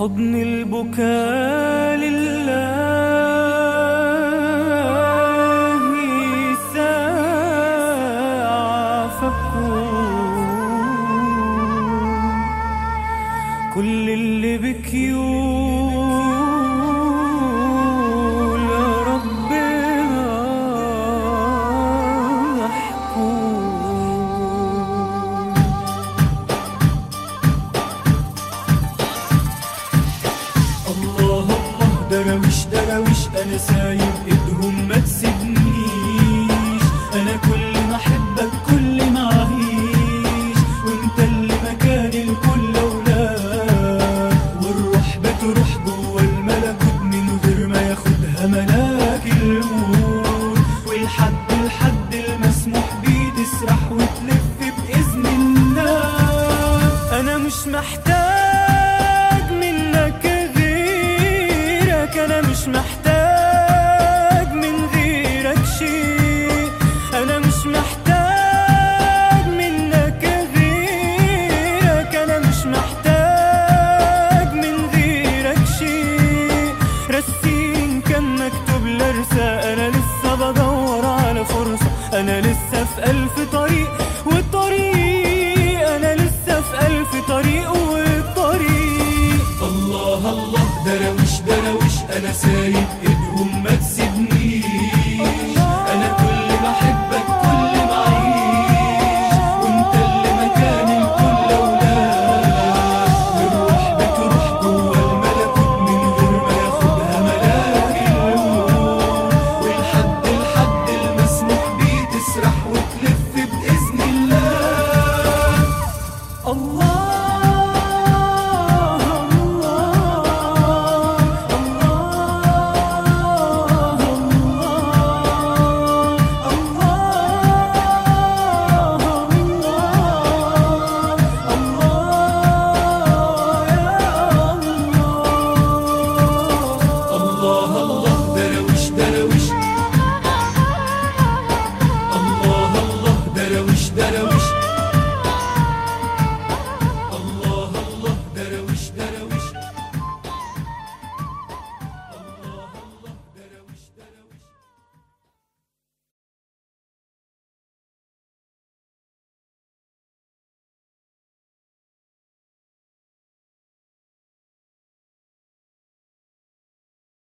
حضن البكاء لله. درويش درويش أنا سايب ايدهم ما تسيبنيش أنا كل ما احبك كل ما اعيش وانت اللي مكان الكل أولاد والروح بتروح جوه الملكوت من غير ما ياخدها ملاك الموت. والحد الحد المسموح بيه تسرح وتلف بإذن الله. أنا مش محتاج مش محتاج من غيرك شيء. أنا مش محتاج منك غيرك. أنا مش محتاج من غيرك شيء. رسين كان مكتوب لارسى أنا لسه بدور على فرصة. أنا لسه في ألف طريق. ايدهم ما تسيبنيش. أنا كل ما أحبك كل ما أعيش. وأنت اللي مكان الكل أولاد. والروح بتروح جوا الملكوت من غير ما ياخدها ملاك النور والحد الحد المسموح بيه تسرح وتلف بإذن الله. الله. I wish.